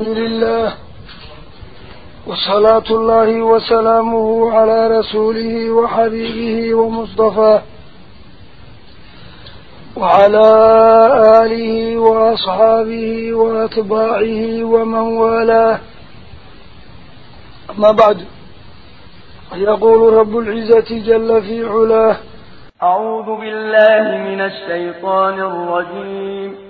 لله وصلاة الله وسلامه على رسوله وحبيبه ومصطفاه وعلى آله وأصحابه وأتباعه ومن والاه. أما بعد يقول رب العزة جل في علاه أعوذ بالله من الشيطان الرجيم.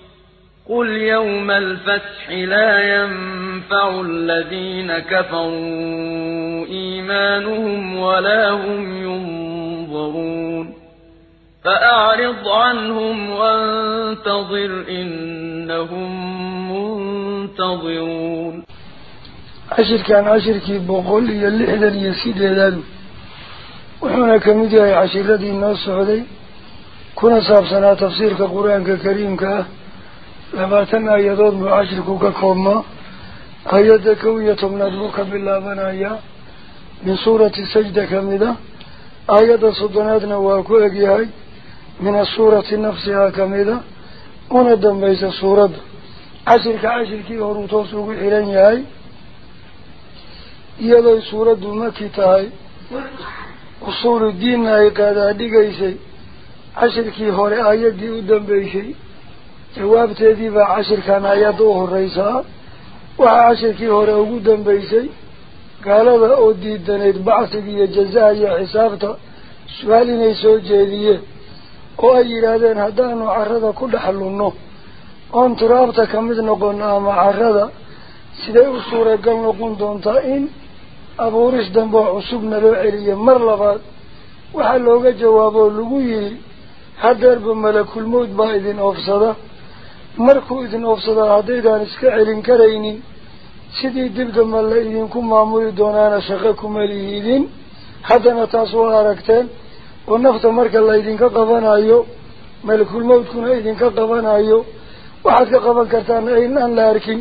قل يوم الفتح لا ينفع الذين كفروا إيمانهم ولا هم ينظرون فأعرض عنهم وانتظر إنهم منتظرون عشر كان عشر كي بقول إذن يسيد لذلك وحنا كمدي عشر الذي الناس عليه كنا صاب سنة تفسير كقرآن كريم كه لباتن آيادات معاشركو ككوما آيات كوية من أدبوك بالله بنايا من سورة السجدة كمدة آيات صدناتنا واكو أجيهاي من السورة نفسها كمدة وندم بيس سورة. عشر كعشر كي هروتوسوك إلين ياي iyadoo suuraddu maki tahay usuulu diinna ay qaadaadhigaysay cashirkii hore aayaddii u dambeysay jawaabteedii baa cashirkan ayadda u horreysaa waxaa cashirkii hore ugu dambeysay gaalada oo diidanayd bacsiga iyo jazaha iyo xisaabta su-aal inay soo jeediyeen oo ay yidhaahdeen haddaanu carrada ku dhex lunno oon turaabta ka mid noqono ama carrada siday u suuragal noqon doontaa in abuuris dambe oo cusubna loo celiya mar labaad waxaa looga jawaaboo lagu yidhi hadeerba malakulmowd baa idin oofsada iska celin karaynin sidii dib dambe la idinku maamuli doonaana shaqo kuma lihiidin haddana taas waa aragteen oo nafta marka laydinka qabanayo malakulmowdkuna idinka qabanayo waxaad ka qaban kartaan aynaan la arkin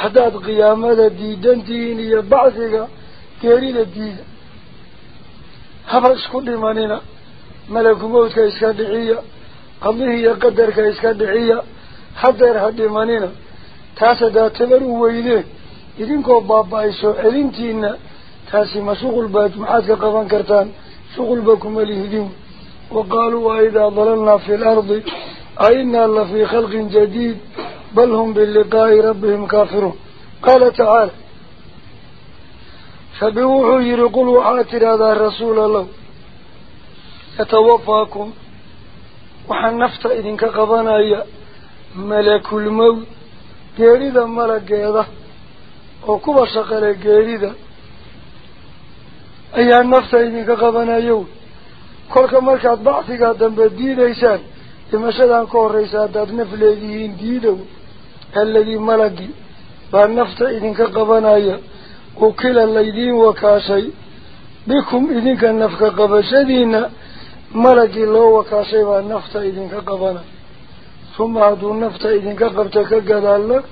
haddaad qiyaamada diidantihiin iyo bacdiga geerida diida haba isku dhimanina malakumowdka iska dhiciya qadihii iyo qadarka iska dhiciya حضر هدي منينا تاسا دا تبرو ويدي إذنكو بابا إيسو إذنتينا تاسي ما شغل بات معاتك قفان كرتان سغل بكم الهدين وقالوا وإذا ضللنا في الأرض أئنا الله في خلق جديد بل هم باللقاء ربهم كافرون قال تعالى فبوحوا يرقلوا عاتر هذا الرسول الله يتوفاكم وحنفت إذنك قفان أيها malakulmowd geerida malageeda oo kuwa shaqale geerida ayaa nafta idinka qabanayo kolka markaad bacsigaa dambe diidaysaan dhimashadan ka horreysa haddaad naf leedihiin diidow alladii malagi baa nafta idinka qabanaya ukila laydiin wakaashay bikum idinka nafka qabashadiina malagii loo wakaashay baa nafta idinka qabana ثم هذا النفط إذن كفرتك قدال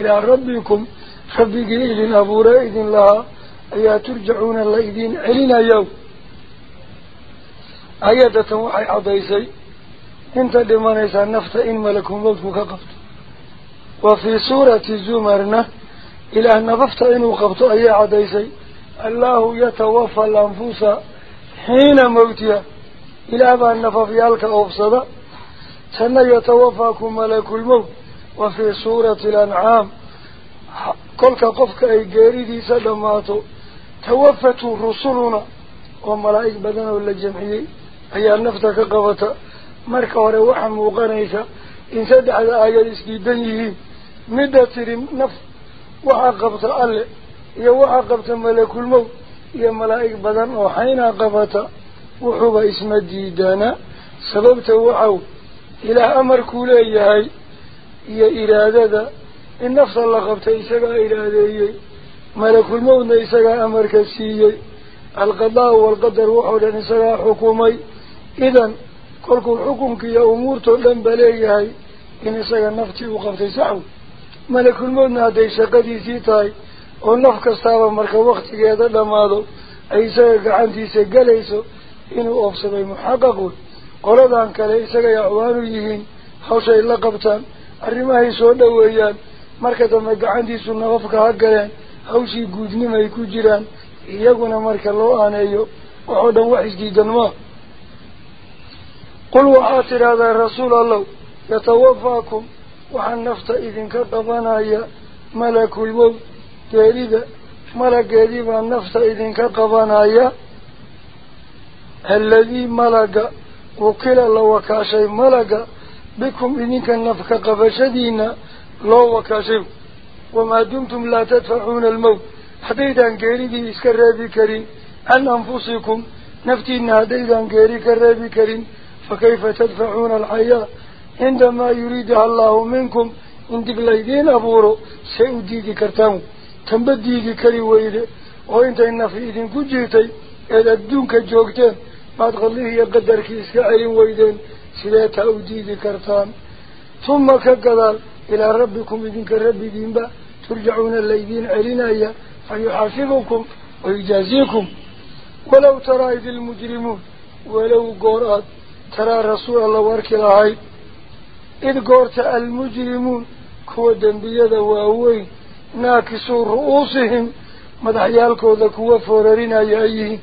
إلى ربكم. خبق إذن أبو رأيذن لها. أيا ترجعون الله إذن علينا يو أيا تتوحي عضيسي. إنت دمانيس النفط إن ملكم بلتم كفرت وفي سورة زمرنا إلى أن نفط إن وقفت أيا عضيسي. الله يتوفى الأنفس حين موتها. إلى أن نفط يالك أفسده ثم يتوفاكم ملك الموت وفي سورة الأنعام كل قفك أي جاري جاردي سلماته توفت رسلنا وملائك بدنه للجمعي أي نفتك قفت مرك وروحا مغنيسا إن سدع الآية إسكيدنيه مدى ترم نف وعقبت ألع يوعقبت ملك الموت يا ملائك بدن وحين قفت وحب إسم ديدانا سببت وعوه ilaah amarkuu leeyahay iyo iraadada in nafta la qabtay isagaa iraadeeyey malakulmowtna isagaa amarka siiyey alqadaa waalqadar waxoo dhan isagaa xukumay idan kolkuu xukunka iyo umuurtoo dhan ba leeyahay in isaga naftii uu qabtay saxw malakulmowtna hadday shaqadiisii tahay oo naf kastaaba marka waktigeeda dhammaado ay isaga gacantiisa gelayso inuu oofsaday muxaqaq wey qoladan kale isagay acwaanu yihiin hawshay la qabtaan arrimahay soo dhoweeyaan marka dambe gacantiisu nafafka ha galeen hawshii guudnimay ku jiraan iyaguna marka loo aaneeyo waxoo dhan wax isdiidan maa qul waxaad tidhaahdaa rasuul allow yatawafaakum waxaa nafta idinka qabanaya malakulmowt geerida malageedii baa nafta idinka qabanaya alladii malaga وكلا لو كاشي ملقا بكم إنك النفق قفشدين لو كاشي وما دمتم لا تدفعون الموت. حديدا قيري دي اسكرى كريم. عن أنفسكم نفتينا حديدا قيري كرى كريم. فكيف تدفعون الحياة؟ عندما يريدها الله منكم انتك لايدين أبورو سيوديك كرتانو تنبديك كري ويده. وانت ان في إذن كجيتي إذا الدونك جوكتين بعد غليه يقدر كيس كعين ويدن سلا تأوديد كرتان. ثم كقدال إلى ربكم إذن كرب دينبا ترجعون الليدين علينايا فيحاسبكم ويجازيكم. ولو ترى إذ المجرمون ولو قرأت ترى رسول الله وارك العيد إذ قرأت المجرمون كوى دنبية دواء وين ناكسوا رؤوسهم مدحيالكو ذا كوى فوررين أيهين. أي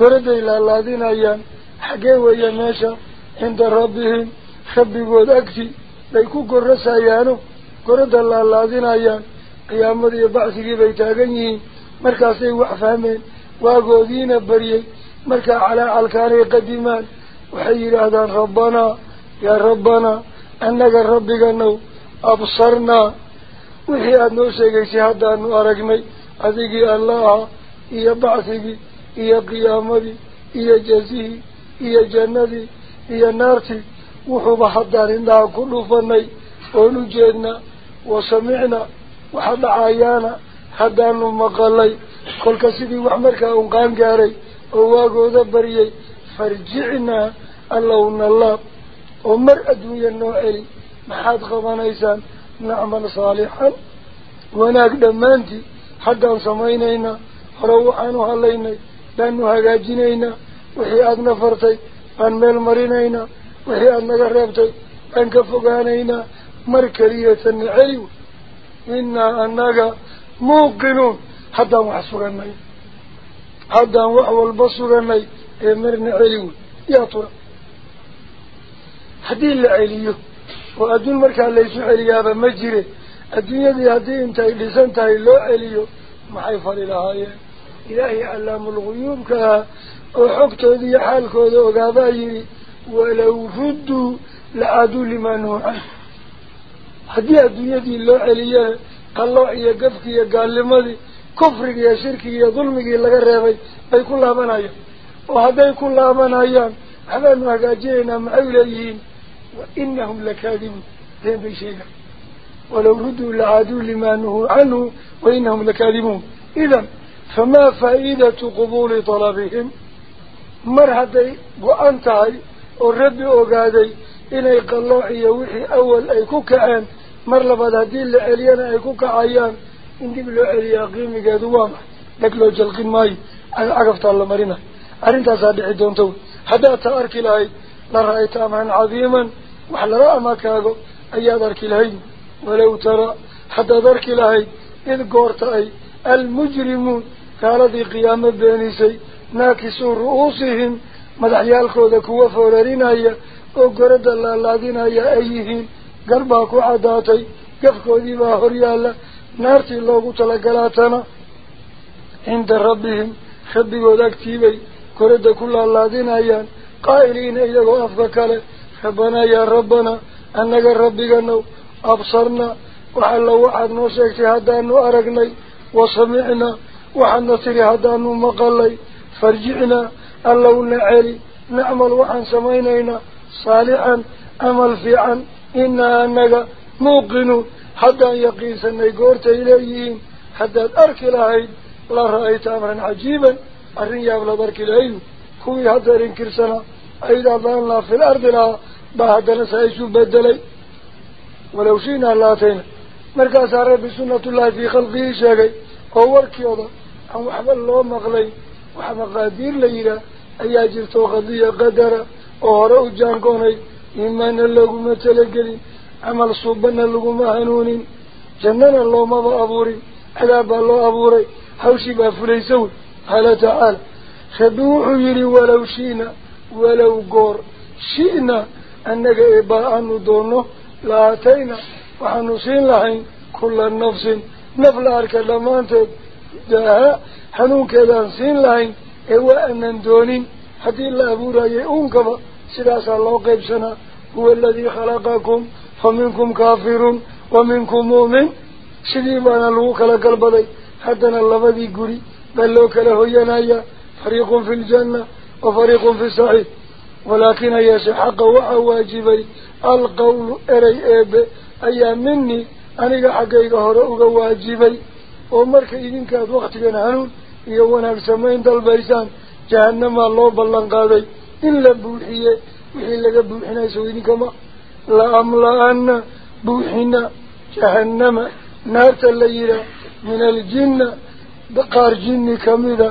laalaadinayaan xaggee weeye meesha cinda rabbihim rabbigood agti bay ku gorasayaano gorada laalaadinayaan qiyaamada iyo bacsigii bay taagan yihiin markaasay wax fahmeen waagoodiina baryey markaa calaacalkaanay qadimaan waxay yidhaahdaan rabbanaa yaa rabbanaa annaga rabbiganow absarnaa wixii aada noo sheegaysay haddaanu aragnay adigii allaha iyo bacsigii haddaan indhaha ku dhufanay oon u jeednaa wa samicnaa waxa dhacayaana haddaanu maqalay kolka sidii wax markaa un qaan gaaray oo waagooda baryay farjicnaa allowna laab oo mar adduunya noo celi maxaad qabanaysaan nacmal saalixan wanaag dhammaantii haddaan samaynaynaa hore waxaanu hadlaynay aada naga reebtay baan ka fogaanaynaa mar keliyatana celi innaa annaga muuqinuun haddaan wax suganay haddaan wax walba suganay ee marna celi wey yaa tura haddii la celiyo oo adduun markaa laysu celiyaaba ma jire adduunyadii haddii intay dhisan tahay loo celiyo maxay fali lahaayeen ilaahay callaamulguyuubka ah oo xogtooda iyo xaalkooda ogaabaa yidhi walow rudduu lacaaduu limaa nuucan haddii adduunyadii loo celiyana qallooc iyo gafki iyo gaalnimadii kufrigi iyo shirkigi iyo dulmigii laga reebay bay ku laabanayaan oo hadday ku laabanayaan waxbaanu hagaajinaynaa maxay leeyihiin wa inahum lakaadibuun been bay sheegaan walow rudduu lacaaduu limaa nuhuu canhu wa inahum lakaadibuun idan famaa faa'iidatu qubuuli talabihim mar hadday go-an tahay oo rabbi ogaaday inay qallooc iyo wixii awal ay ku kaceen mar labaad haddii la celiyana ay ku kacayaan in dib loo celiyaa qiimigeedu waa maxay dheg loo jalqin maayo cagaftaa la marinayo arrintaasaa dhici doonta wey haddaad taa arki lahayd la ra-ayta amran cadiiman wax lala amakaago ayaad arki كالذي قيام بينيسي ناكسوا رؤوسهم مدحيالكو ذكو فولارين هيا. وقرد الله اللذين هيا أيهين قرباكو عداتي. يفكو ذيبا هريالا. نارتي اللوغو تلقلاتنا. عند ربهم. خبقو ذكتيبي قرد كل اللذين هيا. قائلين ايهو أفكالي خبنا يا ربنا. أنك ربنا أبصرنا. وحلو وحد نوسيكتي هدا أنه أرقني. وسمعنا. وحن نصير هذا المقالي فرجعنا اللو نعلي نعمل وحن سمينينا صالحا أمل في عن إنا أنك موقن حتى يقيس أن يقورت إليهم حتى أرك العيد لا رأيت أمرا عجيبا أرني أبلا برك العيد كوي حتى رنكرسنا أيضا ظن الله في الأرض لها بعد نسائشو بدلي. ولو شئنا اللاتين مركز عرب سنة الله في خلقه شاكي أو وركي أضع la yidhaah ayaa jirto qadiya qadara oo hore u jaankoonay iimaanna looguma talagelin camal suubanna laguma hanuunin jannana loomaba abuurin cadaab baa loo abuuray hawshii baa fulaysa wey qaala tacaala rabbi wuxuu yidhi walow shi'na walow goor shi'na annaga eebaa aanu doonno la aatayna waxaanu siin lahayn kulla nafsin naf la arka dhammaanteed daaha hanuunkeedaan siin lahayn ee waa aanan doonin haddii la abuurayay uunkaba sidaasaa loo qaybsanaa هو الذي خلقكم فمنكم كافر ومنكم مؤمن. سيديبانا لوك لك البضي حتى اللبدي قري بل لوك له ينايا فريق في الجنة وفريق في السعيد ولكن يسحق وحواجبي القول إري إيب أي مني أنا حقيقة ومرك إذن كانت وقتك هنون يوانا سمين دالبيسان جهنم الله بلان قادي إلا بوحية وحي لك بوحنا سويني كما لأملأن بوحنا جهنم نار الليلة من الجنة بقار جن كمذا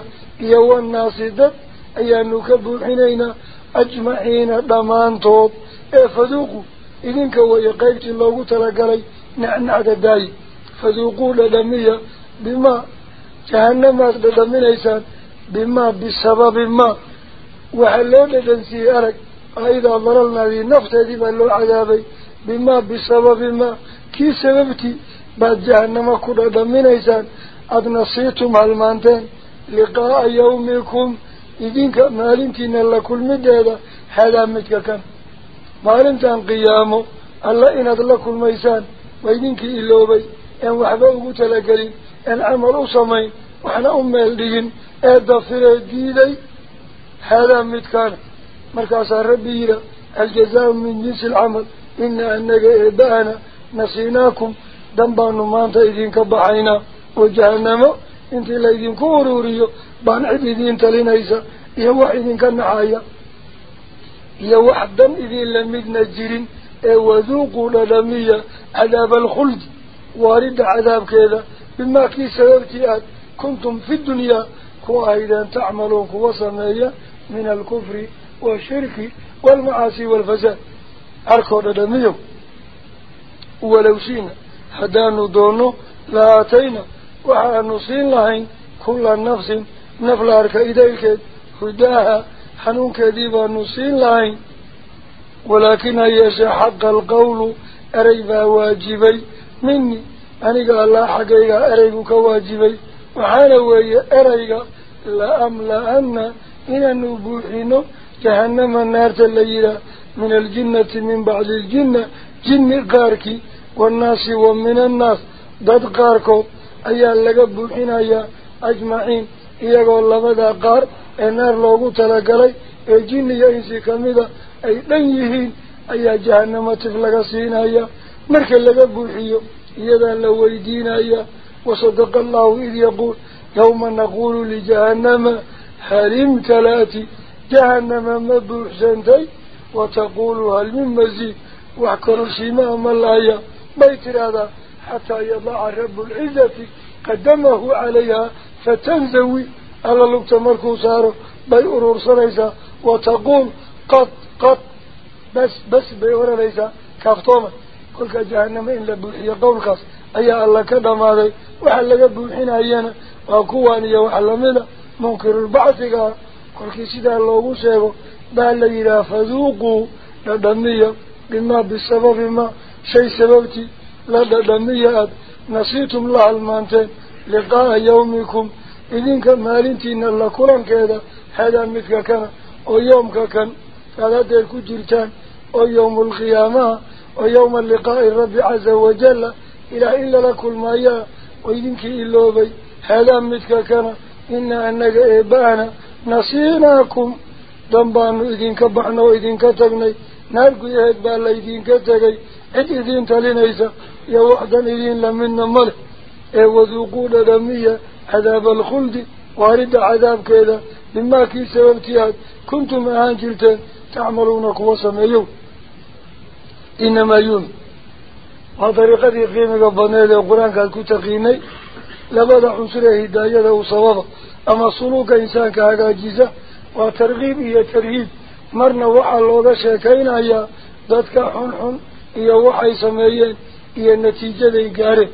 يوان ناصدت أيانو كبوحنين أجمعين دمان طوب فذوقوا إذن كوي قيبت الله تلقلي نعنع داي فذوقوا لدمية جهنم لدمين إيسان بما بسبب ما. وحلو لدنسي أرك أيضا ضللنا ذي نفط هذه بلو عذابي بما بسبب ما. كي سببتي بعد جهنم كل دمين إيسان أدنصيتم هالمانتين لقاء يومكم إذنك مالنتين لكل مدى هذا متك كان. qiyaamo alla inaad la kulmaysaan waa idinkii iloobay een waxba ugu talagelin العمل أصمي وحنا أمي الدين أدفر ديلي. هذا متكار. مركز ربي الجزاء من جنس العمل. إن أنك إبانا. نسيناكم. دنبان ما أنت إذن كبعينا وجهنم. أنت إلا إذن كوروري بان عبدين تلينيسا. يهو إذن كالنعاية يهو حدا إذن لم يتنجر إيه وذوقوا للمية عذاب الخلد. وارد عذاب كذا. بما كي أن كنتم في الدنيا كوا إذا تعملون كوا صنايا من الكفر والشرك والمعاصي والفساد. أركض دميهم ولو سينا حدان دونه لا أتينا. وحان سين لهين كل نفس نفل أرك إذلك خداها حنوك ديبا نسين لهين. ولكن حق القول؟ أريبا واجبي مني. أنيق الله حقيقة أريبك واجبي وحانا وهي أريقا لأملأن إن النبوحين جهنم النار الليلة من الجنة من بعد الجنة جن قاركي والناس ومن الناس ضد قاركو أيها لقبوحين أيها أجمعين إيقوا الله ماذا قار jin iyo insi kamida ay dhan yihiin ayaa jahanamo tif laga siinaya marka laga buuxiyo إذا لو ويدينا وصدق الله إذ يقول يوم نقول لجهنم حريم ثلاثي جهنم مبوحسنتي وتقول هل من مزيد وعكرسينا ملايا بيت هذا حتى يضع رب العزة قدمه عليها فتنزوي على اللقطة مركوسار بيقرر صليسا وتقول قط قط بس بس بيقرر ليسا كفتوما qowlkaas ayaa alla ka dhamaaday waxa laga buuxinayana waa kuwaan iyo wax lamida munkirulbacsiga ah kolkii sidaa loogu sheego baa la yidhaha faduuquu dhadhamiya bimaa bisababi ma shay sababtii la dhadhamiya aada nasiitum la halmaanteen liqaa'a yawmikum idinka maalintiina la kulankeeda hadaa midka kana oo yoomka kan aad haddeer ku jirtaan oo yawmulqiyaamaha ويوم اللقاء الرب عز وجل إلى إلا لكل ما يا إلا إلوبي هذا مثلك كان إن أنك إبانا. نصيناكم دنبان إذن كبحنا وإذن تغني نالك يهد بالا إذن تغي إد إذن تلين إيسا يا وعدا إذن لمن ملح إيه وذوقوا لدمية عذاب الخلد. وارد عذاب كذا. مما كي سببتها كنتم أهان جلتين. تعملون قوة سميوه إنما يوم وطريقة قبضنا إلى القرآن قال كتقيني لبدا عنصر هداية وصوابة أما سلوك إنسان كهجاجزة وترغيب هي ترهيب. مرنا وحا لوغا شاكين هيا ذاتك حنحن هي وحي سميين هي النتيجة ذي قارب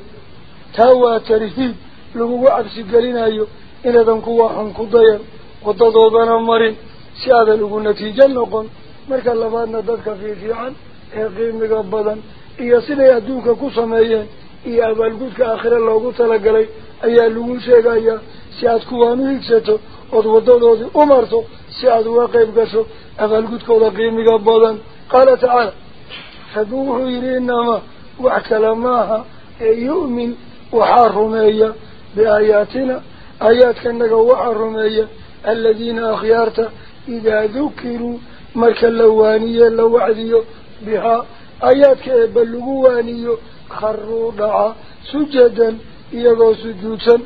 تاوى ترهيب lagugu cabsi gelinayo inaadan kuwa xun ku dayan wadadoodana marin si aadan ugu natiijo noqon marka labaadna dadka fiifiican ee qiimiga badan iyo siday adduunka ku sameeyeen iyo abaalgudka aakhire loogu talagalay ayaa lagu sheegayaa si aad kuwaan u higsato ood wadadoodii u marto si aad uga qayb gasho abaalgudkooda qiimiga badan qaala tacaala فبوه إنما وحكلا ماها يؤمن وحارمية بآياتنا آيات كأنك وحارمية الذين أخيارت إذا ذكروا مركا اللوانية اللوعدية بها آيات كأبلغوانية خروا دعا سجدا إيغو سجودا.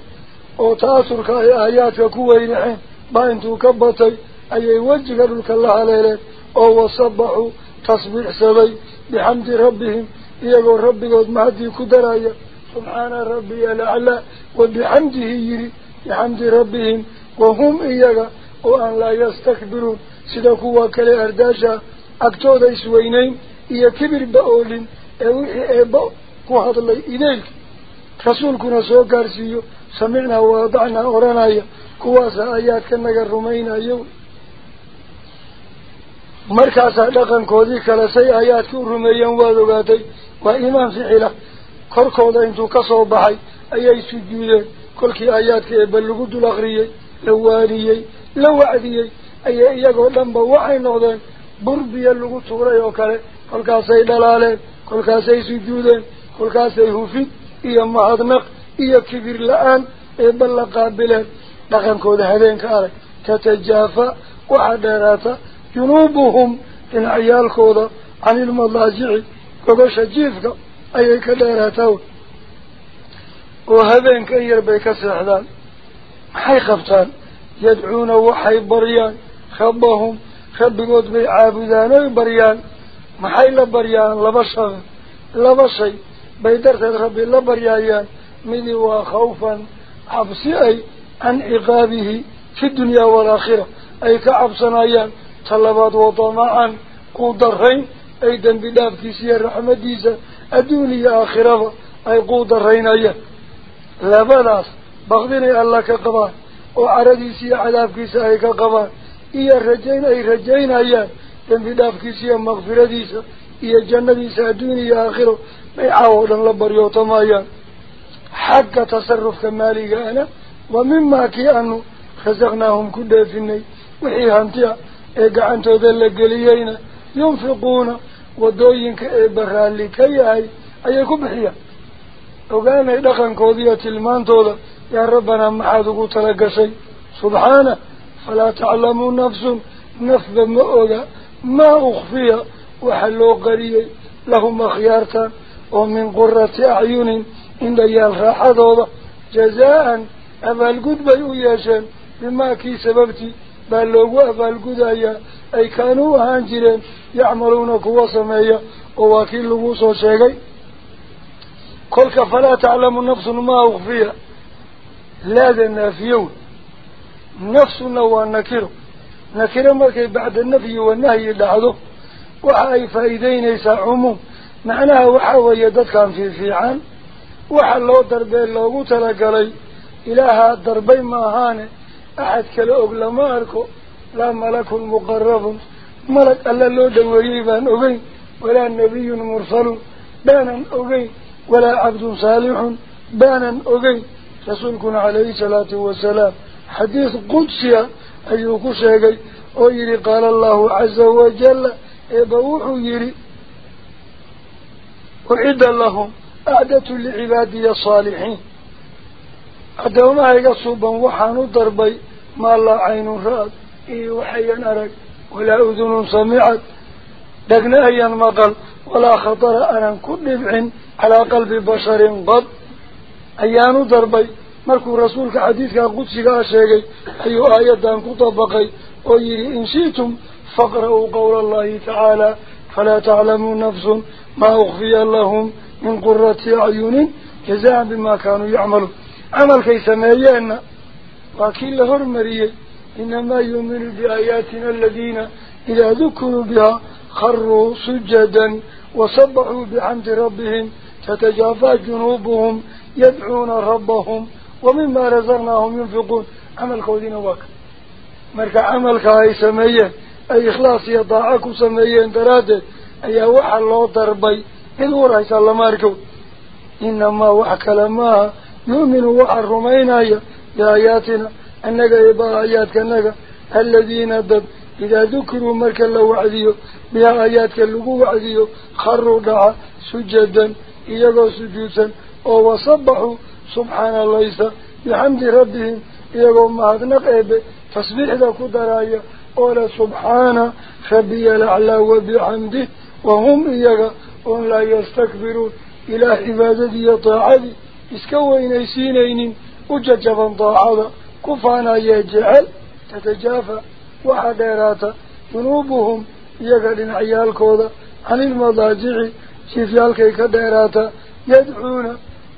وتأثرك آياتك كوينحين ما انتو كبطي أي وجه لك الله عليه أو وصبحوا تصبيح سبي بحمد ربهم. إيغو ربي قد مهدي كدرايا. سبحان ربي الأعلى وبحمده يري بحمد ربهم. وهم إيغا وأن لا يستكبرون. سيدكوا كلي أرداشا. أكتود إسوينين إيا كبر بأولين أوحي إيبا كوحد الله إليك رسولكنا سوى قارسيو سمعنا ووضعنا أورانايا كواسا آيات كنك say aayaadkii u rumeeyeen waad ogaatay waa iimaan ficila korkooda intuu ka soo baxay ayay sujuudeen kolkii aayaadka eebba lagu dul akriyey la waaniyey la wacdiyey ayay iyagoo dhanba waxay noqdeen بربي اللغو طوري وكالي كل كاسي دلالي كل كاسي سجودي كل كاسي هفيد إيه معظمق إيه كبير لآن إيه بلا قابلين لكن كود هذين كاري تتجافى وعدارات جنوبهم إن عيال كودة عن المضاجع كبش جيفك أي كداراتو وهذين كير بيك سعدان حي خفتان يدعون وحي بريان خبهم rabbigood bay caabudaan oy baryaan maxay la baryaan laba shay laba shay bay darteed rabbi la baryaayaan midi waa khawfan cabsi ay can ciqaabihi fi dunyaa waalaakhira ay ka cabsanayaan talabaad wadamacan quudarayn ay dembi dhaafkiisa iyo raxmadiisa adduun iyo aakhiraba ay quudaraynayaan labadaas bakdinay alla ka qabaan oo caradiisa iyo cadaabkiisa ay ka qabaan ay rajaynayaan dembi dhaafkiisa iyo makfiradiisa iyo jannadiisa adduun iyo aakhiro bay caawo dhan la baryootamayaan xagga tasarufka maaligaana wa mimaa kii aanu rasaqnaahum ku dheefinay wixii hantiya ee gacantooda la geliyeyna yunfiquuna wadooyinka ee baraalli ka yahay ayay ku bixiyaan ogaanay dhaqankoodiiyo tilmaantooda yaa rabbanaa maxaad ugu tala gashay subxaana فلا تعلموا نفس نفذ مؤغا ما أخفي وحلو قريه لهم أخيارتا ومن قرة أعين إن ديالها حضوضة جزاء أفال قد بيوياشا بما كي سببتي. بل لو أفال أي أي كانوا هانجرين يعملون قوة سمية وواكين لبوس وشيغي كلك فلا تعلموا نفس ما أخفي لا ذا نافيون. نفسنا ونكره. نكره مرك بعد النفي والنهي لعضه وحاي فايدين يسا عموم. معناها وحاو يدد كان في فيعان. وحلو دربين لو لوغو تلقلي إلها دربين ما ماهان أحد كالأوب ماركو لا ملك المقرب. ملك ألا لو دوريبا أبي ولا نبي مرسل. بانا أبي ولا عبد صالح. بانا أبي رسولكم عليه الصلاة والسلام. حديث قدسي أيوكو شاقي ويري قال الله عز وجل إبوح يري أعد لهم أعدة لعبادي الصالحين أدوما يقصوبا وحانو ضربي ما الله عين رأت إيه وحيا أرك ولا أذن سمعت. دقنا أيا مقل ولا خطر أنا كل بعن على قلب بشر قد. أيان ضربي مركو رسولك حديثك قدسك أشيغي أي آيات أنكو طبقي ويري إن شئتم فقرأوا قول الله تعالى فلا تعلموا نفس ما أخفي لهم من قرة أعين جزاء بما كانوا يعملون عمل كي سمينا وكيل هرمري إنما يؤمن بآياتنا الذين إذا ذكروا بها خروا سجدا وصبحوا بحمد ربهم تتجافى جنوبهم يدعون ربهم ومما رزقناهم ينفقون. عمل كودين واك مركا عمل كاي سمية. أي إخلاص يضاعك سمية درادة أي وحى الله ضربي إذ ورأيس الله ماركو. إنما وحكى لما يؤمن وحى الرمين بآياتنا أنك إبا آياتك أنك. الذين دب. إذا ذكروا مركا لو وعديو. بها آياتك اللقو وعديو. خروا دعا سجدا. إيقوا سجودا وصبحوا سبحان الله بحمد ربهم إيقوا مهدنق إيبه تصبيح ذا كدرايا قول سبحان ربي الأعلى وبحمده وهم إيقا وهم لا يستكبرون. إلى عبادتي طاعتي إسكوين يسينين وججبا طاعة كفانا يجعل تتجافى وحديرات جنوبهم يقلن عيال كودا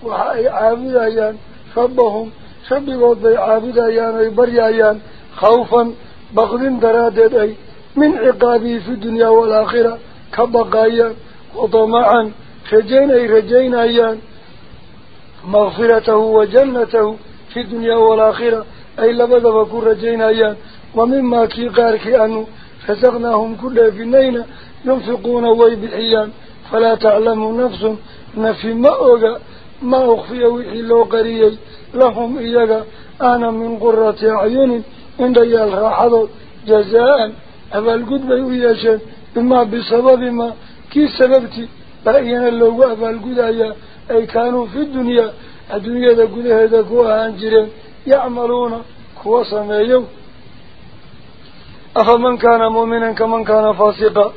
عن المضاجع شفيالكي كديرات يدعون وعابدايان ربهم شبقوا بي عابدايان ويبريايان خوفا بغض درادد أي. من عقابه في الدنيا والآخرة كبقايا. وطمعا رجين أي رجين أيان مغفرته وجنته في الدنيا والآخرة. أي لبدا بكون رجين أيان ومما كي قارك أنه فسقناهم كل فينينا ينفقون ويبحيان فلا تعلم نفس نفي ما أغا ما أخفي وحي لو قريي لهم إياغا أنا من قرة عيون. عند يالراحض جزاء. أبا القدب يوياشان إما بسبب ما. كي سببتي. بأينا اللو أبا القدايا أي كانوا في الدنيا. الدنيا ذا قده ذا كوها أنجرين يعملون. كوا سميو. أفمن كان مؤمنا كمن كان فاسقا.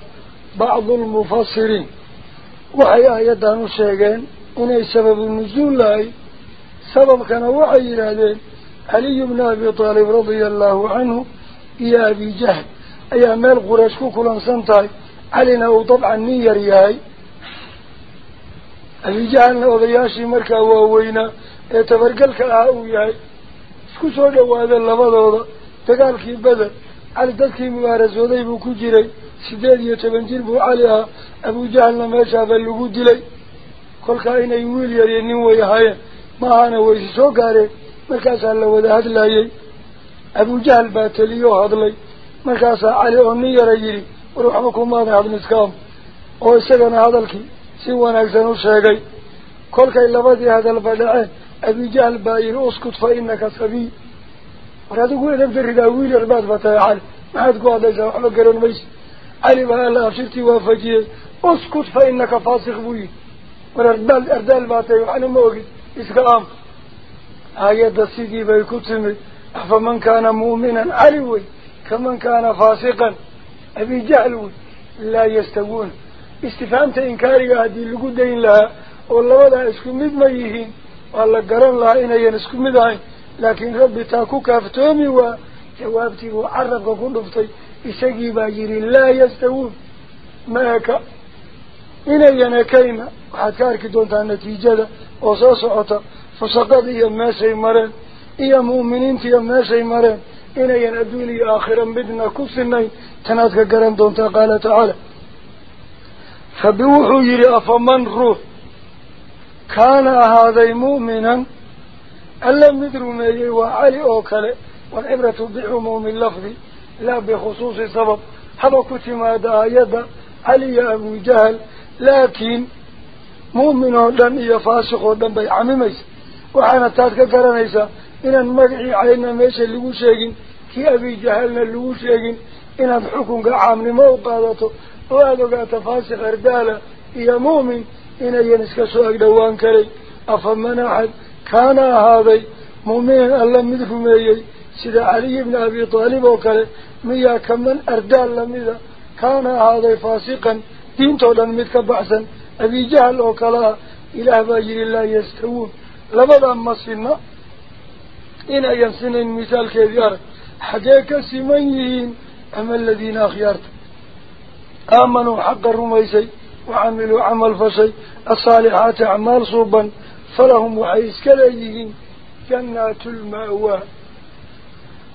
بعض المفسرين. وحي إنه سبب النزول لاي سبب كان وحي هذين علي بن أبي طالب رضي الله عنه يا أبي جهل. أي مال قرشكو كلان سنتاي. علينا طبعا نير ياي أبي جهل وضياشي مركا ووينا. يتفرقلك أهو ياي اسكو سوى هذا. اللبضوضة تقالكي بدل علي dadkii mubaarasooday buu ku jiray sideed iyo toban jir buu cali ahaa abujahalna meeshaaba lagu dilay waysi soo gaareen markaasaa la wada hadlayey abujahal baa teliyoo hadlay markaasaa cali oo nin yara yidhi war waxba kumaadan hadlin iskaam oo isagana hadalkii si wanaagsan u sheegay kolkay labadii hadalba dhaceen abujahal baa yidhi uskut fa inaka sabiy war adigu edab daridaa wiil yar baad batahay cali maxaad ku hadlaysaa waxba garan maysa cali baa alla abshirtii waafajiyey uskut fa inaka faasiq buu yihi cali wey kaman kaana faasiqan abi jahl wey laa yastawuuna istifhaamta inkaariga haddii lagu dayn lahaa oo labadaa isku mid ma yihiin waa la garan lahaa inayan isku mid ahayn laakiin rabbi taa ku kaaftoomi waa jawaabtii buu carabka ku dhuftay isagii baa yidhi laa yastawuun ma eka إني أنا كيما حكارك دونت عن نتيجة أصاصة فصدد يا ما سيمرين إيا مؤمنين يا ما سيمرين إني أنا دولي آخرا بدنا كل النين تناتك قرم دونت قال تعالى. فبوحو يري أفمن روح. كان هذا مؤمنا. ألم يدروا ما يوى علي أوكال والعبرة بحموم اللفظي لا بخصوص سبب. حبكت ما دا يدا. علي أبو جهل. هذا لكن مؤمن ودن يفاسق ودن بي عميميس. وحانا تاتك كرانيسا إن المقعي علينا ميشا اللي شيقين كي أبي جهلنا اللي شيقين إن الحكم قعامني موقعته وهذا تفاسق أردالا يا مؤمن. إن ينسك سؤال دوان كري. أفمن أحد. كان هذا مؤمن الله مدفمي سيد علي بن أبي طالب وكله هذا دين طولا متكبعسا أبي جهل وكلا إله باجر الله يستوون لبدا مصينا إن أيام سنين مثال كذيار حقيقة سمينيين أما الذين أخيارت آمنوا حق الرميسي وعملوا عمل فشي الصالحات أعمال صوبا. فلهم وحيس كليهين. جنات المأوى.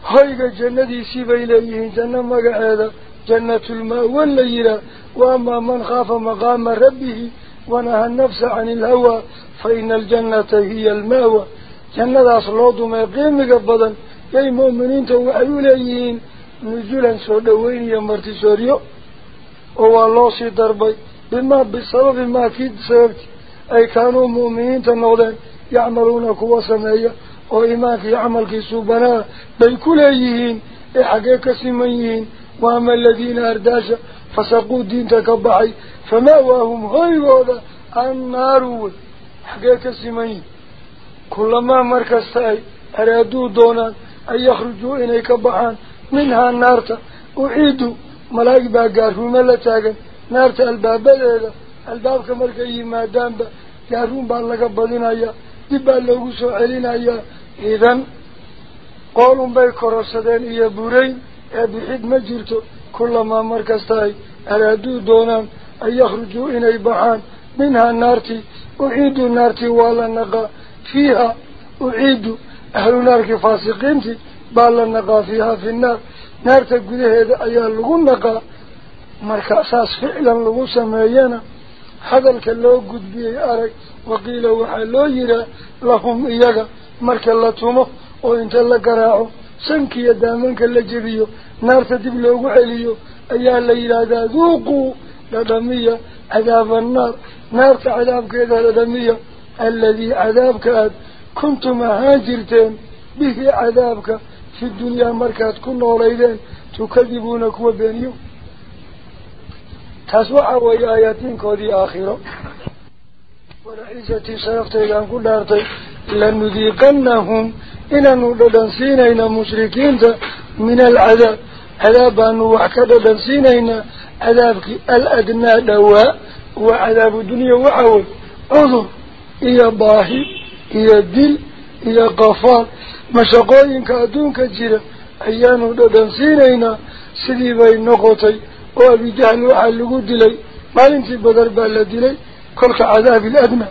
هايقى جنة سيبا إليهين جنة مقعدة. جنة المأوى الليلة وأما من خاف مقام ربه ونهى النفس عن الهوى فإن الجنة هي المأوى. جنة أصلاة ما يقيم قبضا يا مؤمنين توحيوا إليهين نزولا سودوين يمرت سوريو. وهو الله سي دربي بما بسبب ما كيد سببتي أي كانوا مؤمنين تنوضين يعملون كوا سمية وإيمانك يعمل كسوبنا بيكوليهين إحقيك سميهين وأما الذين أرداشا فسقوا الدين تكبحي فمأواهم هايوودا النار حقيقة السمين كلما مركز تأي أرادوا دونا أن يخرجوا إني كبحان منها النار أعيدوا. ملاك باقارهم لا تاقن. نار الباب هذا الباب كمركي ما دام قارهم بالله بدنا يا دبا لوgu soo celinaya idan qoolun bay kororsadeen kulamaa markasta ay araaduu doonaan an yakhrujuu inay baxaan minhaa naartii uciidu naartii waa la naqaa fiiha uciidu ahlu naarkii faasiqiintii baa la naqaa fiiha fi nnaar naarta gudaheeda ayaa lagu naqaa marka saas ficlan lagu sameeyana hadalka loo gudbiyey arag waqiila waxaa loo yihaa lahum iyaga marka la tumo oo inta la garaaco سنك يدامنك لجريو نارت دب لوغو عليو أيها الليلة ذوقو لدمية عذاب النار. نارت عذابك إذا لدمية الذي عذابك أد كنتم هاجرتين به عذابك. في الدنيا مركات كنا وليدين تكذبونك وبينيو. تسوع ويآياتين كودي آخرة. والعزة سيقتل عن كل أرض لنذيقنهم إلى نردن سينين مشركين من العذاب عذاب نوحك ردن سينين عذاب الأدنى دواء وعذاب الدنيا وعود أظهر إيا باهي إيا الدل إيا قفار مشاقين كأدون كجيرة أيان ردن سينين سليبين نقطي وابي جعلوا على الوجود ما ينتبه ضربا لدي لي كل عذاب الأدنى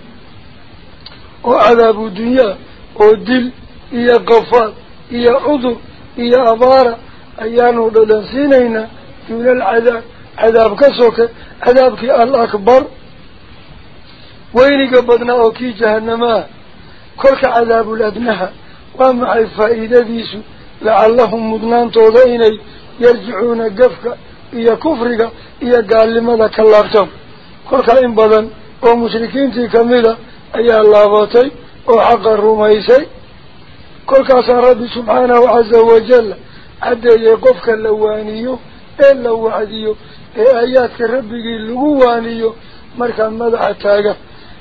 وعذاب الدنيا ودل إيا قفار إيا عذر إيا أبارة أيانو دلسينينا من العذاب. عذاب كسوك عذابك الأكبر وين قبضنا أوكي جهنما كل عذاب الأدنى. ومع الفائدة ديسو لعلهم مدنان توضيني يرجعون قفك إيا كفرك إيا قال لماذا كلابتهم كل كلام بدن kolkaasaa rabbi subxaanahu caza wajal caddeeyey qofka la waaniyo ee la wacdiyo ee aayaadka rabbigii lagu waaniyo markaa madaxa taaga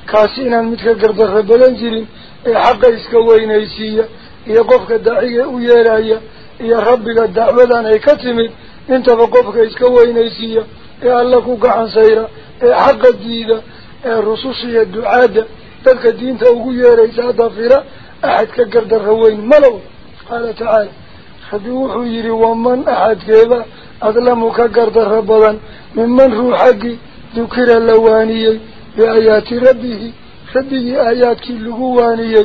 kaasi inaan mid ka gardarra badan jirin ee xaqa iska weynaysiiya iyo qofka daciga u yeeraya iyo rabbiga dacwadan ay ka timid intaba qofka iska weynaysiiya ee alla ku gacan sayra ee xaqa diida الرسوس يدعاد تلك الدين تأوغي يا ريس أحد كقرد الروين ملو قال تعالى خدوح يري ومن أحد كيبا أظلم كقرد ربضا ممن حق ذكر اللواني بآيات ربه خده آيات اللواني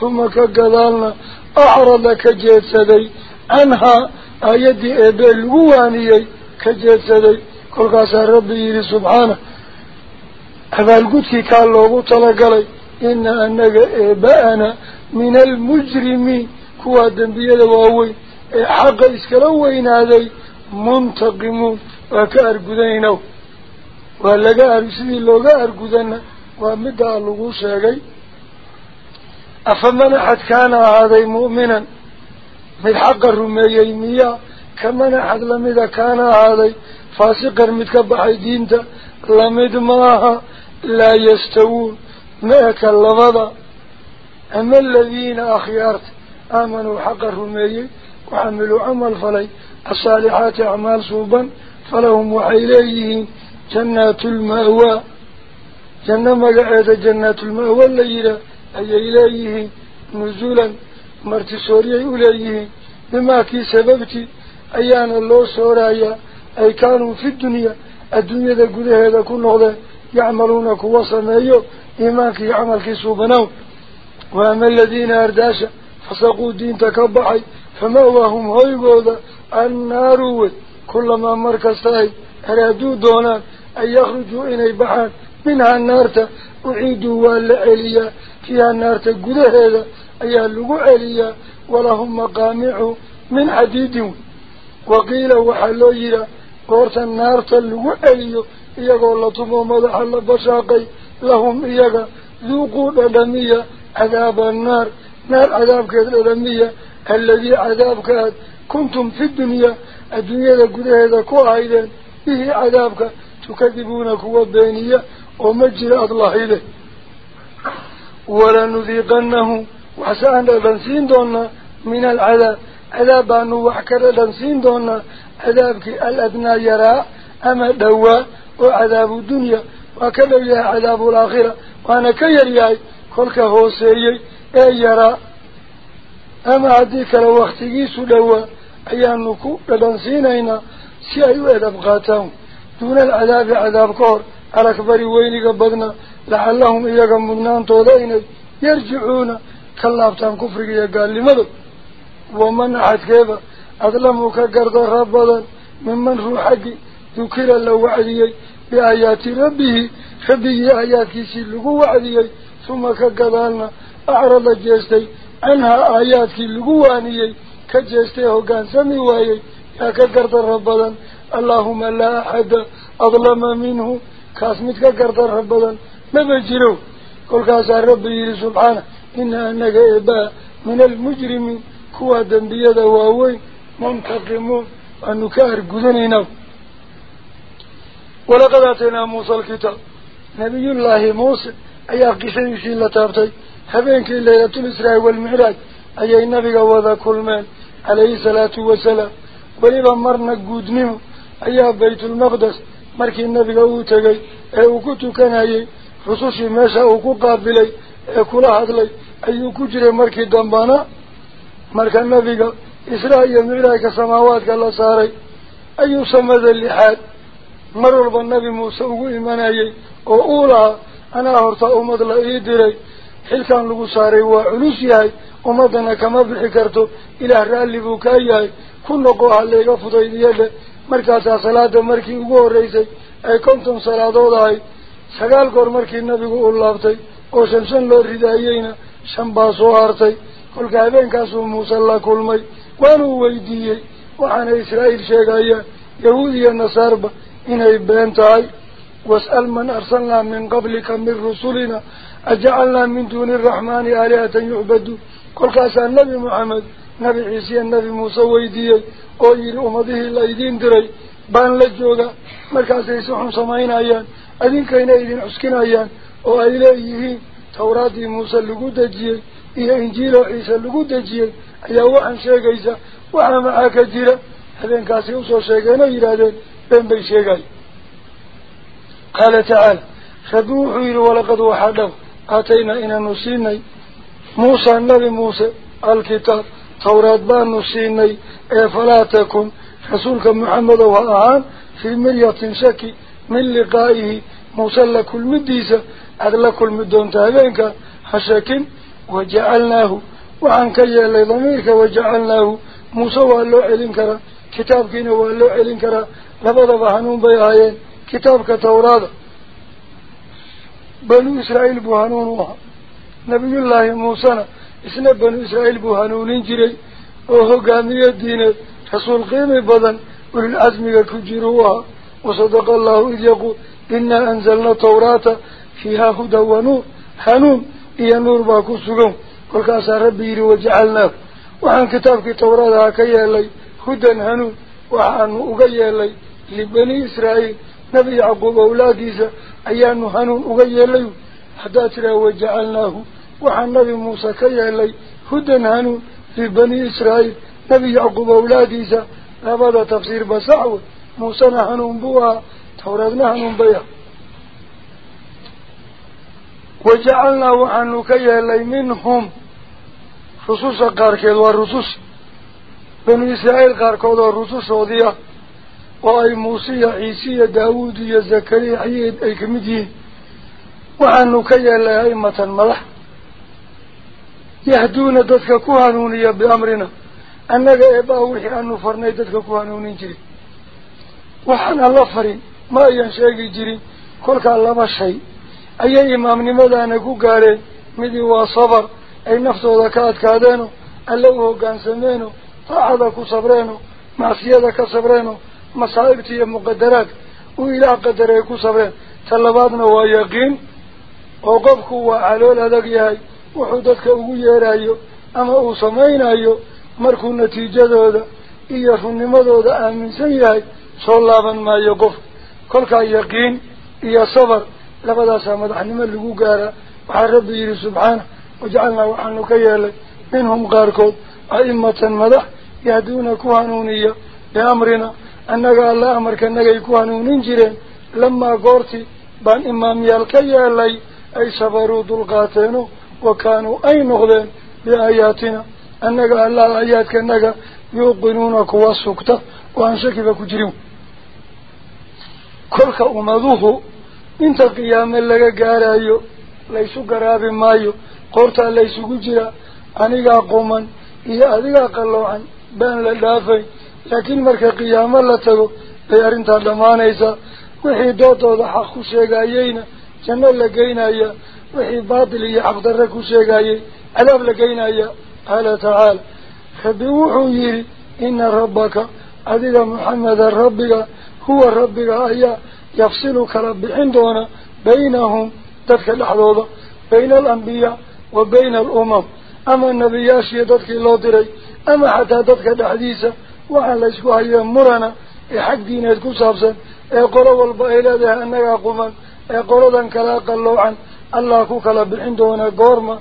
ثم كقضالنا أعرض كجسدي عنها آيات إبال اللواني كجسدي كل قاسى ربي سبحانه anaga eeba'ana min almujrimiin kuwaa dembiyada waaweyn ee xaqa iskala weynaaday muntaqimuun waa ka argudanaynaw waa laga ar sidii looga argudana waa middaa lagu sheegay afaman axad kaana ahaaday mu'minan mid xaqa rumeeyey miyaa kaman axad lamida kaana ahaaday faasiqan mid ka baxay diinta lamid maaha لا يستوون. ماك اللفظة؟ أما الذين أخيارت آمنوا حق الرمي وعملوا عمل فلي الصالحات أعمال صوبا فلهم وحيليهم جنات المأوى. جنة مقعدة جنات المأوى الليلة أي إليهم نزولا مرتسوري إليهم بما كي سببتي أيان الله سورايا أي كانوا في الدنيا الدنيا ذا قده هذا كل نغضه يعملون كوصم أيو إيمانك يعمل كسوبناو وأما الذين أرداشا فسقوا الدين تكبعي فما هم هاي بودا النار كلما مركزتها أرادوا دونا أن يخرجوا إنا بحان. منها النار أعيدوا والعليا فيها النار تقول هذا أيها اللقوع عليا. ولهم مقامع من عديد. وقيل وحلوا يرى قرص النار تلقوع عليا يقول لطمو مدح البشاقي لهم إيقا ذوقوا لدمية عذاب النار نار عذابك لدمية الذي عذابك كنتم في الدنيا الدنيا قده هذا كو عيدا به عذابك تكذبون كو بينية ومجر أضلح إليه ولنذيقنه وحسان لبنسين دوننا من العذاب عذابا نوحكر لبنسين دوننا عذابك الأدنى يرى أما دواء cadaabu dunya waa ka dhow yahay cadaabu alaakhira waana ka yar yahay kolka hooseeyey ee yaraa ama haddii kale waktigiisu dhowaa ayaanu ku dhadhansiinaynaa si ay u edab qaataan duuna alcadaabi cadaab ka hor alakbari weyniga badnaa lacallahum iyaga mudnaantooda inay yarjicuuna ka laabtaan kufriga iyo gaalnimada waman axadkeeba بآيات ربه خبي آيات كيسي لغو عديي ثم كقبالنا أعرض جيستي عنها آيات كي لغو عنيي كجيستي هقان سميوايي ياك قرد ربدا اللهم لا أحد أظلم منه كاسمتك قرد ربدا ما بجيرو قل كاسا ربي سبحانه إن أنك إباء من المجرمين كوى دنبيا دواوين منتقمون أنك أرقذنينو walaqad aataynaa muusa alkitaab nabiyullaahi muuse ayaa qisadiisii la taabtay habeenkii laylatlisraa waalmicraaj ayay nabiga wada kulmeen calayhi salaatu wasalaam weliba marna guudnimo ayaa baytulmaqdes markii nabiga uu tegay ee uu ku tukanayey rusushii meesha uu ku qaabilay ee kula hadlay ayuu ku jiray markii dambana marka nabiga israa iyo micraajka samaawaadka la saaray ayuu samada lixaad la ii diray xilkan lagu saaray waa culus yahay ummadana kama bixi karto ilaah raalli buu kaa yahay ku noqo ha layga fudaydiyo dhe markaasaa salaada markii ugu horreysay ay konton salaadood ahayd sagaal goor markii nabigu u laabtay oo shan shan loo ridaayeyna shan baa soo hartay kolka habeenkaasuu muuse la kulmay waanuu weydiiyey waxaana israa'iil sheegayaan yahuud iyo nasaarba إني بنتاي واسأل من أرسلنا من قبلك من رسولنا أجعلنا من دون الرحمن آلهة يعبدوا كل كاسا النبي محمد نبي عيسى النبي موسى ويدي. قيل أمضيه الله يدين دري. بان لجوغا مركز يسوحهم سمعين أيان. أدين كينا إذين عسكين أيان. وإلهيه توراتي موسى لقود الجيل إيه إنجيل عيسى لقود الجيل أيها وعن شيخ إيسى وعن معاك الجيل هذين كاسي أسوى شيخين بين بي شيغاي قال. تعالى خذوا عير ولقد وحدوا أتينا ان نسيني. موسى النبي موسى الكتاب تورات بان نسيني. اي فلا محمد وآهان في مرية شكي من لقائه. موسى لك المديسة. أغلق المدون تهبينك حشاكين وجعلناه وعنك يا ضميرك وجعلناه موسى وقال له علم كرا كتابك نوال له علم لبدا بحنون بيهايين كتابك تورادا بنو إسرائيل بحنون واحد نبي الله موسى إسنا بنو إسرائيل بحنون انجري وهو قامي الدين حصول قيمي بذن وللعزم كجيروها وصدق الله إذ يقول إنا أنزلنا تورادا فيها هدى ونور. حنون إيا نور باكو سقوم. قل كاسا ربي وجعلنا وعن كتابك تورادا كيالي هدى حنون. وعن أغيالي yeelay haddaad tiraa wajacalnaahu waxaan nabi muuse ka yeelay hudan hanuun libani israa'iil nebi yacquub awlaadiisa labada tafsiirba sax wey muusena hanuun buu ahaa tawraadna hanuun bay ah wajacalnaa waxaanu ka yeelay minhum rususha qaarkeed waa rususha banu israa'iil qaarkood oo rusushoodii ah kamid yihiin waxaanu ka yeelay aimatan madax yahduuna dadka ku hanuuniya biamrina annaga eebaa wixii aanu farnay dadka ku hanuunin jirin waxaan alla farin ma ayan sheegi jirin kolkaa laba shay ayay imaamnimadaana ku gaadheen midii waa sabar ay naftooda ka adkaadeeno alle u hoggaansameeno daacada ku sabreeno macsiyada ka sabreeno iyo muqadaraadka uu ilaah qadaray ku sabreen ta labaadna waa yaqiin oo qofku waa calool adag yahay wuxuu dadka ugu yeerayo ama uu samaynayo markuu natiijadooda iyo runnimadooda aaminsan yahay soo laaban maayo qof kolkaa yaqiin iyo sabar labadaasaa madaxnimo lagu gaaraa waxaa rabbi yidhi subxaana wajacalnaa waxaanu ka yeelay minhum qaarkood annaga alla amarkanagay ku hanuunin jireen lamaa goortii baan imaamyaal ka yeelay ay sabaruu dulqaateeno wa kaanuu ay noqdeen biaayaatina annaga allaha aayaadkanaga yuuqinuuna kuwa sugta oo aan shakiba ku jirin kolka ummaduhu inta qiyaame laga gaarayo laysu garaabi maayo qoortaa laysugu jiraa anigaa quman iyo adigaa qalloocan baan la dhaafay لكن مركا قيامة لتغو بيارين تعلمان ايسا وحي دوتو دو حقو شيقا جنة لقينا ايا وحي باطل ايا عبد الركو شيقا اي علاب لقينا ايا قال تعال. خبيوحو يري. إن ربك عديد محمد ربك هو ربك ايا يفصلك ربي عندنا بينهم. تدخل حضوضة بين الأنبياء وبين الأمم. أما النبياش يددك الله دري. أما حتى تدخل حديثة وعلى اسكوهي مرنا حق دينا تكون صابسا اقروا والبائلة ده انك اقوما اقروا ذنك لاقا اللوحا الله كوك لبعندونا قورما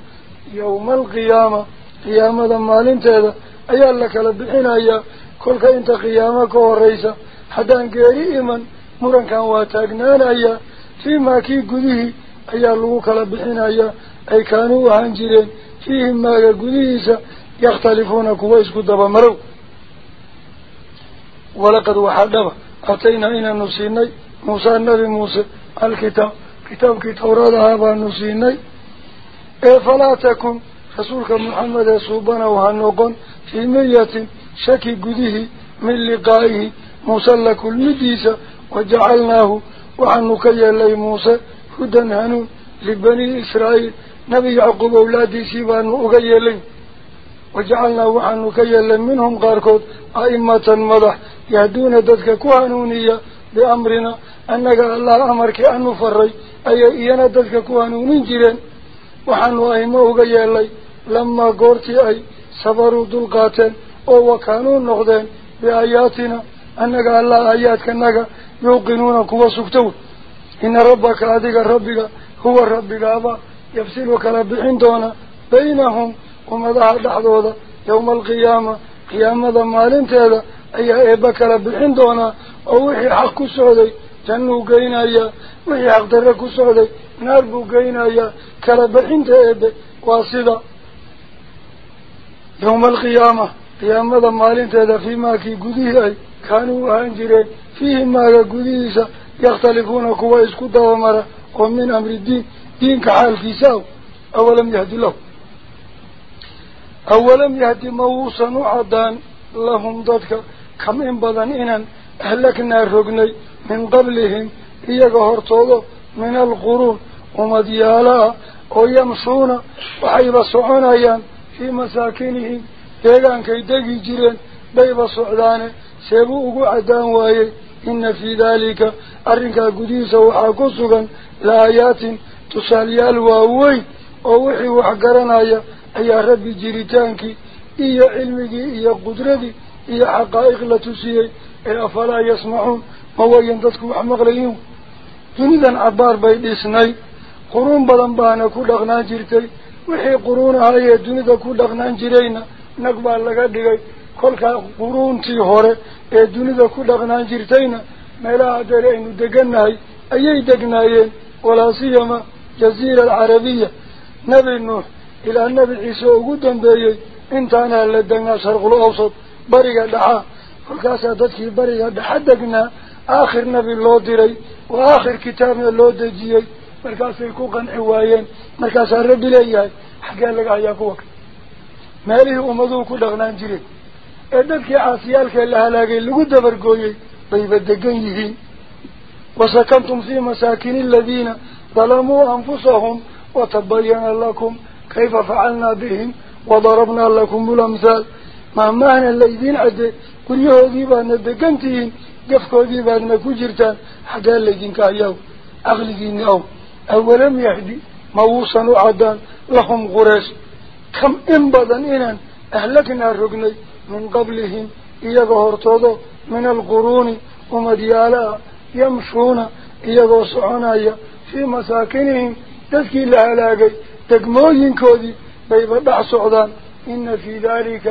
يوم القيامة قيامة ما لنت هذا ايال لك لبعنا ايا كلك انت قيامك والرئيس حدا قريما مرن كان واتقنان ايا فيما كي قده ايال لوك لبعنا ايا اي كانوا هنجرين فيهما قده يختلفون كويس قد مروا ولقد وحدنا. أتينا إلى نسيني. موسى النبي موسى. الكتاب. كتاب كتورا ذهبا نسيني. إي فلا تكن. رسولك محمد سبحانه وحنوقن في مية شكي قده من لقائه. موسى لك المديسة وجعلناه. وحنوكي اللي موسى. هدى هنون لبني إسرائيل. نبي عقب أولادي سيبان وقيلين وجعلنا وحنوكي اللي منهم قاركود أئمة مضح يهدون ذلك كوانونية بأمرنا أنك الله أمرك أن نفري أي إينا ذلك كوانونين جيرين. وحنو أهموه قيالي لما قرتي أي سفروا دلقاتين أو وكانوا النغدين بآياتنا. أنك الله آياتك أنك يوقنونك كوا إن ربك هذه ربك. هو ربك أبا. يفسلك ربي عندنا. بينهم. ومضاها دحضوه يوم القيامة. قيامة مالين تهذا أيها بكرة بالحندونا أو وحي حقو سعودي جنو قينا يا وحي حق دركو سعودي ناربو قينا يا كرة بالحندة واصدة يوم القيامة قيامة مالين تهدى فيما كي قديه كانوا هانجرين فيهما قديه سا يختلفون كوائس كدا ومرا ومن أمر الدين دين كحال في ساو أولم يهدي له. أولم يهدي موصا نوعدان لهم ذاتك badan inaan ahlagnaa rognay min qablihim iyaga hortooda min alquruun umadyaalaha oo yamshuuna waxayba soconayaan fii masaakinihim deegaankay degi jireen bayba socdaane seebuu ugu caddaan waayey ina fii daalika arrinkaa gudihiisa waxaa ku sugan laayaatin tusaalayaal waaweyn oo wixii wax garanaya ayaa rabbi jiritaankii إيا حقائق لا تسيه إيا فلا يسمعون. موين تسكو أحمق ليهم. هنذا عبار بيد إسناي. قرون بلنبانا كل أغنان جرتي. وحي قرون هاي الدنيا كل أغنان جرينا. نقبال لغا ديغي كل قرون تي هوري. إيا الدنيا كل أغنان جرتينا. ملاع دلين دقناي أي دقنايين ولا سيما جزيرة العربية. نبي النوح إلى النبي عيسى وقدم بيه إنتانا اللي دقنا شرق الأوسط. بريغا دحا فالكاسا دادكي بريغا دحدقنا آخر نبي الله ديري وآخر كتاب الله ديجي مركاسا يكوغن عوايين مركاسا رب ليه حقا لك عياكوك ماليه كل لغنان جري ادادكي عاسيالك اللي هلاقي اللي قد برقوي طيب الدقن وسكنتم في مساكن الذين ظلموا أنفسهم وتبين لكم كيف فعلنا بهم وضربنا لكم الأمثال مامان اللي يدين عده كل يهو ديبا ندقنتين قفكو ديبا نكجرتا حقا اللي يدين كايو أغلي دين يوم أولم يهدي موصن عدان لهم غرس. كم انبضن إنان أهلكنا الرقني من قبلهم إيه ظهرتوضو من القرون ومديالا يمشون إيه وصعنا في مساكنهم. تذكي لها لاقي تقموين كودي بيبضع صعدان إن في ذلك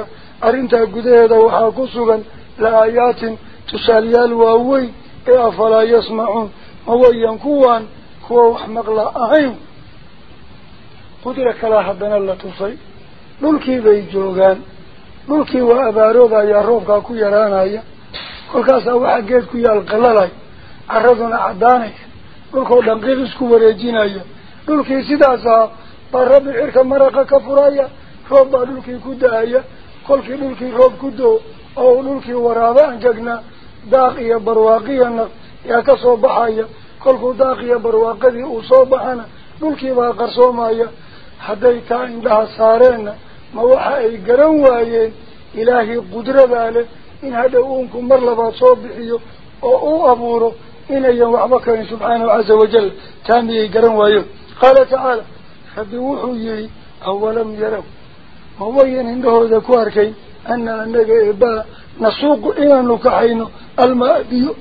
arrintaa gudaheeda waxaa ku sugan la aayaatin tusaalayaal waaweyn ee afalaa yasmacuun ma wayan kuwaan kuwa wax maqla ahayn. Qudra kalaa haddana la tusay. Dhulkii bay joogaan. Dhulkii waa abaarooda ayaa roobkaa ku yaraanaya kolkaasaa waxaa geed ku yaal qalalay. Caraduna caddaanaya dhulkoo dhan qiiq isku wareejinaya. Dhulkii sidaas baa rabbi cirka maraqa ka furaya. Roob baa dhulkii ku da'aya كل كنولك روب كده أو نولك ورابع جقنا داقية برواقية نق يا كسو بحاية كل كداقية برواقية وصو بحنا نولك باقر سو مايا حتى يتعين لها سارينا موحا اي قرنوايا إلهي قدر ذالي إن هدوونكم مرلبا صو بحيو أو أو أبورو إن أيام وعبكرين سبحانه عز وجل تاني قرنوايا قال تعالى خذوحوا يي أولم يروا ma wayan indhahooda ku arkayn ana anaga eebaa nasuuqu inaanu kaxayno almaa biyo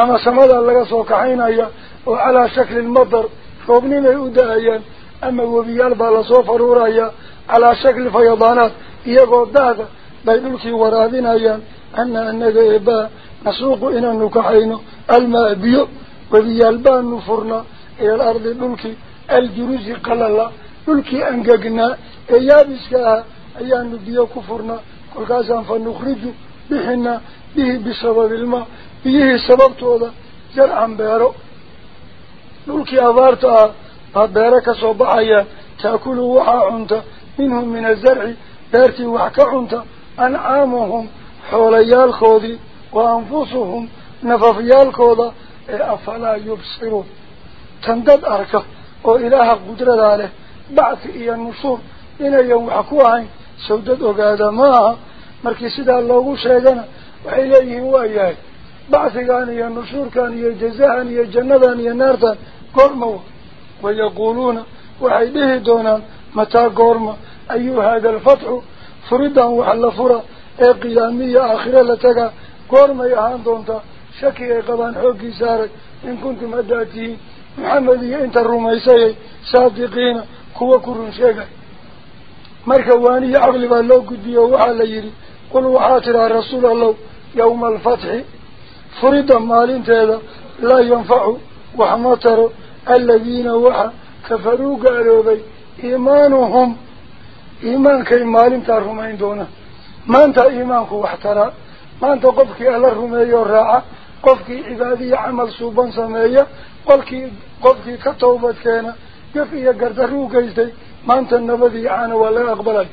ama samadaa laga soo kaxaynaya oo calaa shakli lmadar roobninay u da-ayaan ama webiyaal baa lasoo faruuraya calaa shakli fayadaanaat iyagoo daada bay dhulkii waraabinayaan ana anaga eebaa nasuuqu inaanu kaxayno almaa biyo webiyaal baanu furnaa ila alardi dhulkii aljurusi qalala dhulkii angegnaa fa nukhriju bixinaa bihi bisababi ilmaa biyihii sababtooda zarcan beero dhulkii abaarta ah baa beero kasoo baxayaan taakulu waxaa cunta minhum min azarci beertii wax ka cunta ancaamuhum xoolayaalkoodii wa anfusuhum nafafyaalkooda ee afalaa yubsiruun tan dad arka oo ilaaha qudradaa leh bacthi iyo nushuur إلى يوم أكوان سودد وقاد ما مركي سيدا الله شايدنا وإليه هو إياه بعثي كان ينشور كان يجزاء يجندا ينار قرم ويقولون وعيده دونا متى قرم أي هذا الفتح فردا وحل فرا اي قيامية آخرة لتقى قرم يا هاندونتا شكي اي قبان حوكي سارك إن كنتم أداتي محمد انت الروميسي صادقين كوكر شيئا مركواني أغلب الله قدية وعليه قل وعاتر رسول الله يوم الفتح فريد مالين هذا لا ينفع وحمطر الذين وحى كفروا قالوا بي إيمانهم إيمان كي مالين ترهمين دونه ما أنت إيمانك واحترى ما أنت قفك على الرمي الرعا قفك عبادي عمل صوبا سمية قفك كتوبة كان يفيا قردروا قيزتي ما أنت النبذ يعانى ولا أقبلك.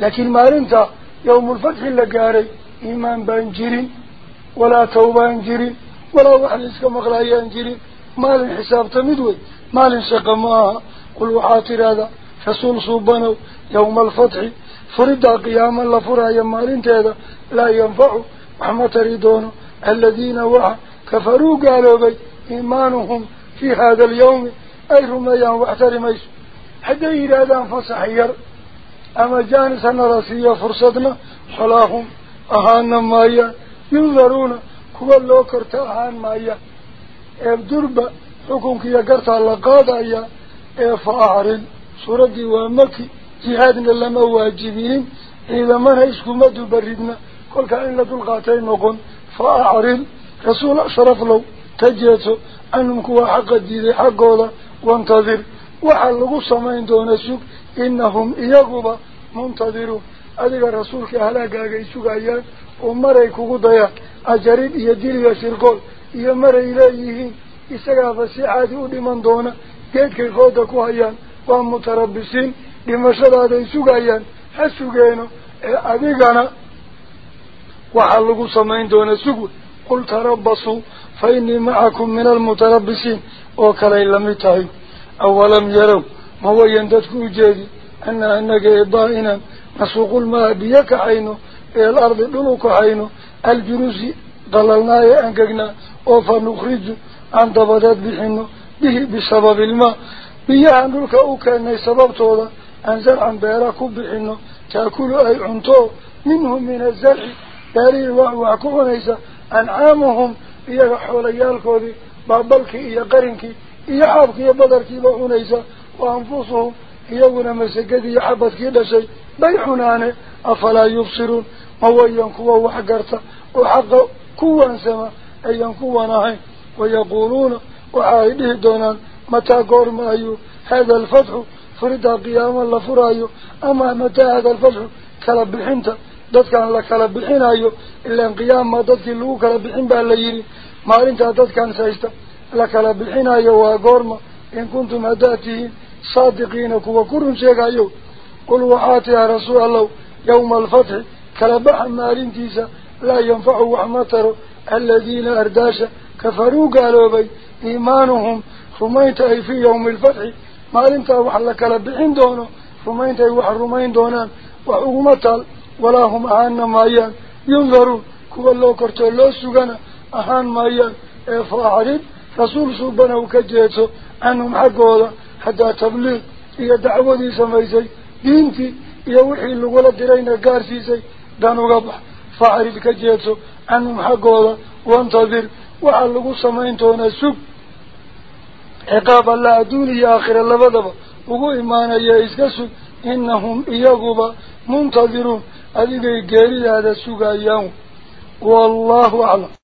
لكن ما أنت يوم الفتح لقاري إيمان بانجيرين ولا توبة انجيرين ولا واحد إسك مغلاية انجيرين ما لنحساب تمدوي ما لنسق معها قل وحاطر هذا. فصول صوبانو يوم الفتح فردا قياما لفرا يما أنت هذا. لا ينفع وحما تريدونه الذين وحا كفروا قالوا بي إيمانهم في هذا اليوم أي رميان واحترميسوا حتى إذا دان فصحير أما جانس جانسا رأسي فرصتنا خلاهم أهانا مايا ينظرون كوى اللوكر تأهان مايا. الدربة حكمك يقرت على قادة فأعرض سورة ومكي جهادنا لما واجبين. إذا ما نعيشكم مدو بردنا قل كائن لدو القاتين نقول فأعرض رسول أشرف لو تجيته أنكوا حق الدين حق حقه وانتظر. Oo maray kugu dayaan ajarid iyo diliga shirqool iyo maray leeyihiin isagaaba si caadi u dhiman doona geedkay qooda ku hayaan waa mutarabisiin dhimashadaaday sugayaan ha sugeeno ee adigana waxaa lagu samayn doona sugwe qul tarabasuu fa innii macakum min almutarabisiin oo kaley lamid tahay أولم يروا ما هو يندتكو جادي أن أنك إباهنا نسوق الماء بيك عينه إلى الأرض دونك عينه الجنوز ضللنا يأنققنا وفا نخرج عن دبادات بحنه به بسبب الماء. بيه عن ذلك أوكا سبب سببته أنزل عن بيراكو بحنه تأكل أي عنتو منهم من الزرع باري وعكوه نيسا أنعامهم إياه حوليالكو دي بابلكي إياه قرنكي يحبك يا بدر كي بعونيسا وأنفسهم يجون مسجد يحبك كذا شيء بيحنانة أفلا يبصرون موين قوة وحجرت وحق قوة سما أي قوة نهين ويقولون وعيده دونا متى قرم أيو هذا الفتح فرد قياما الله فرايو أما متى هذا الفتح كلب الحنت دتك أن لا كلب الحين أيو إلا قيام ما دتك لو كلب الحين بالليل ما أنت دتك أن سايسته لك لبحنا يوا أيوة قرما إن كنتم أداتي صادقين كوا كرم شيقا يو قل وحاتي يا رسول الله يوم الفتح كلبح مارين تيسا لا ينفع وحمطر الذين أرداشا كفروا قالوا بي إيمانهم رميت أي في يوم الفتح. مارين وحل لك لبحن دونه رميت أي وح رمين دونان. وحمطر ولا هم أهان مايان. ينظروا كوا الله كرتو الله سوغان أهان مايان. إفراحرين rasuul suubana u ka jeedso canhum xaggooda haddaa tabliiq iyo dacwadii samaysay diintii iyo wixii lagula dirayna gaarsiisay dan uga bax. Faacrid ka jeedso canhum xaggooda wantadir waxaa lagu samayn doonaa sug. Ciqaab alla adduun iyo aakhira labadaba ugu imaanaya iska sug. Inahum iyaguba muntadiruun adigay geeridaada sugayaan wallahu aclam